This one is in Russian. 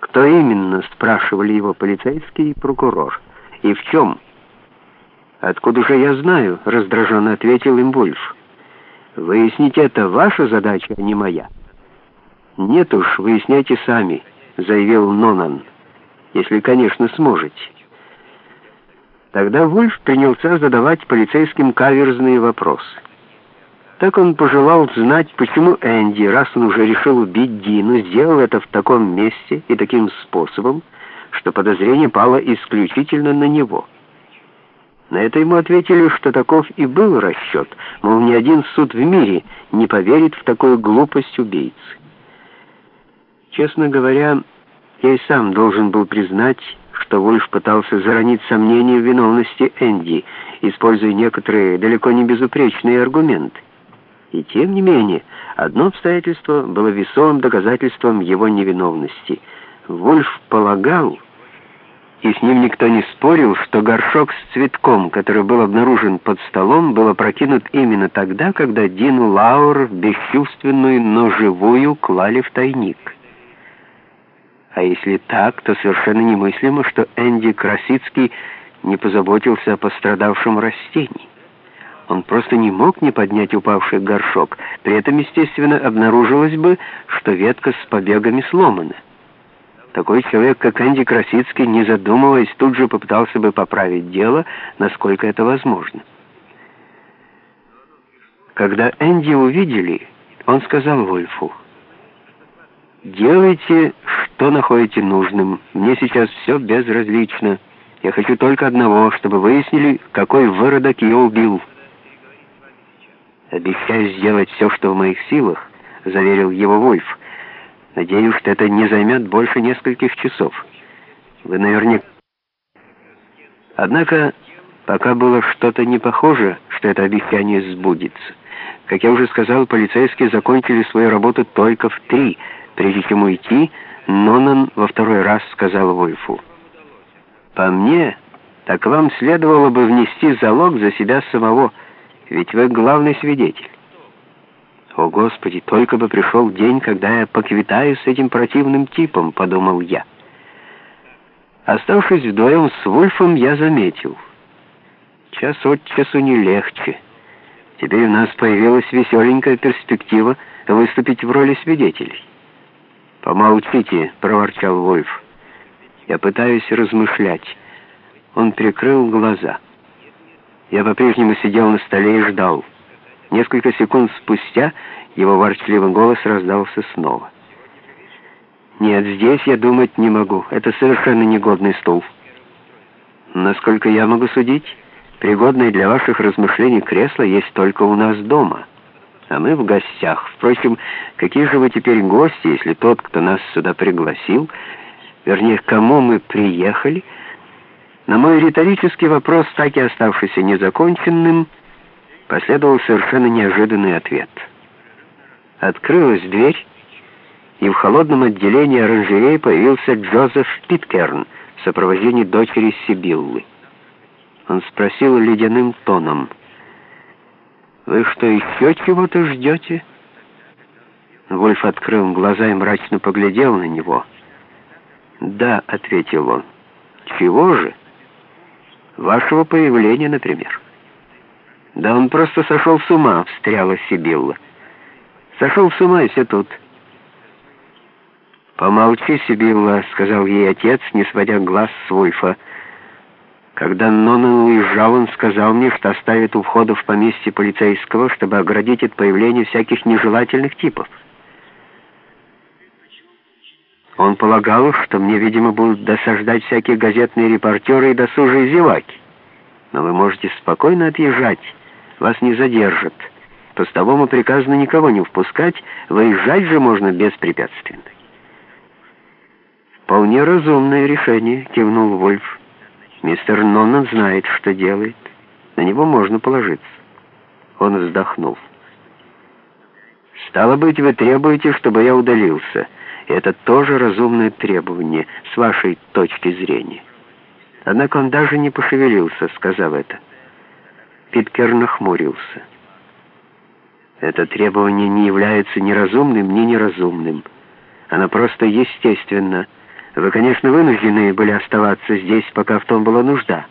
Кто именно, спрашивали его полицейский и прокурор. И в чем? Откуда же я знаю, раздраженно ответил им Вульф. Выяснить это ваша задача, а не моя. Нет уж, выясняйте сами, заявил Нонан. Если, конечно, сможете. Тогда Вульф принялся задавать полицейским каверзные вопросы. Так он пожелал знать, почему Энди, раз он уже решил убить Дину, сделал это в таком месте и таким способом, что подозрение пало исключительно на него. На это ему ответили, что таков и был расчет, мол, ни один суд в мире не поверит в такую глупость убийцы. Честно говоря, я и сам должен был признать, что Вульф пытался заронить сомнения в виновности Энди, используя некоторые далеко не безупречные аргументы. И тем не менее, одно обстоятельство было весомым доказательством его невиновности. Вульф полагал, и с ним никто не спорил, что горшок с цветком, который был обнаружен под столом, был опрокинут именно тогда, когда Дину Лаур бесчувственную, но живую клали в тайник. А если так, то совершенно немыслимо, что Энди Красицкий не позаботился о пострадавшем растении. Он просто не мог не поднять упавший горшок. При этом, естественно, обнаружилось бы, что ветка с побегами сломана. Такой человек, как Энди Красицкий, не задумываясь, тут же попытался бы поправить дело, насколько это возможно. Когда Энди увидели, он сказал Вольфу, «Делайте, что находите нужным. Мне сейчас все безразлично. Я хочу только одного, чтобы выяснили, какой выродок ее убил». «Обещаю сделать все, что в моих силах», — заверил его Вольф. «Надеюсь, что это не займет больше нескольких часов. Вы наверняка...» Однако, пока было что-то не похоже, что это обещание сбудется. Как я уже сказал, полицейские закончили свою работу только в три. Прежде чем уйти, Нонан во второй раз сказал Вольфу. «По мне, так вам следовало бы внести залог за себя самого». Ведь вы главный свидетель. О, Господи, только бы пришел день, когда я поквитаюсь с этим противным типом, подумал я. Оставшись вдвоем с Вульфом, я заметил. Час от часу не легче. Теперь у нас появилась веселенькая перспектива выступить в роли свидетелей. «Помолчите», — проворчал Вольф. «Я пытаюсь размышлять». Он прикрыл глаза. Я по-прежнему сидел на столе и ждал. Несколько секунд спустя его ворчливый голос раздался снова. «Нет, здесь я думать не могу. Это совершенно негодный стул. Насколько я могу судить, пригодное для ваших размышлений кресло есть только у нас дома, а мы в гостях. Впрочем, какие же вы теперь гости, если тот, кто нас сюда пригласил, вернее, к кому мы приехали, — на мой риторический вопрос, так и оставшийся незаконченным, последовал совершенно неожиданный ответ. Открылась дверь, и в холодном отделении оранжереи появился Джозеф Питкерн в сопровождении дочери Сибиллы. Он спросил ледяным тоном, «Вы что, еще чего-то ждете?» Вольф открыл глаза и мрачно поглядел на него. «Да», — ответил он, — «чего же?» Вашего появления, например. Да он просто сошел с ума, встряла Сибилла. Сошел с ума, и все тут. «Помолчи, Сибилла», — сказал ей отец, не сводя глаз с Вульфа. Когда Нонан уезжал, он сказал мне, что оставит у входа в поместье полицейского, чтобы оградить от появления всяких нежелательных типов. Он полагал, что мне, видимо, будут досаждать всякие газетные репортеры и досужие зеваки. Но вы можете спокойно отъезжать, вас не задержат. Постовому приказано никого не впускать, выезжать же можно беспрепятственно. «Вполне разумное решение», — кивнул Вольф. «Мистер Ноннан знает, что делает. На него можно положиться». Он вздохнул. «Стало быть, вы требуете, чтобы я удалился». Это тоже разумное требование с вашей точки зрения. Однако он даже не пошевелился, сказав это. Питкер нахмурился. Это требование не является ни разумным, ни неразумным. Оно просто естественно. Вы, конечно, вынуждены были оставаться здесь, пока в том была нужда.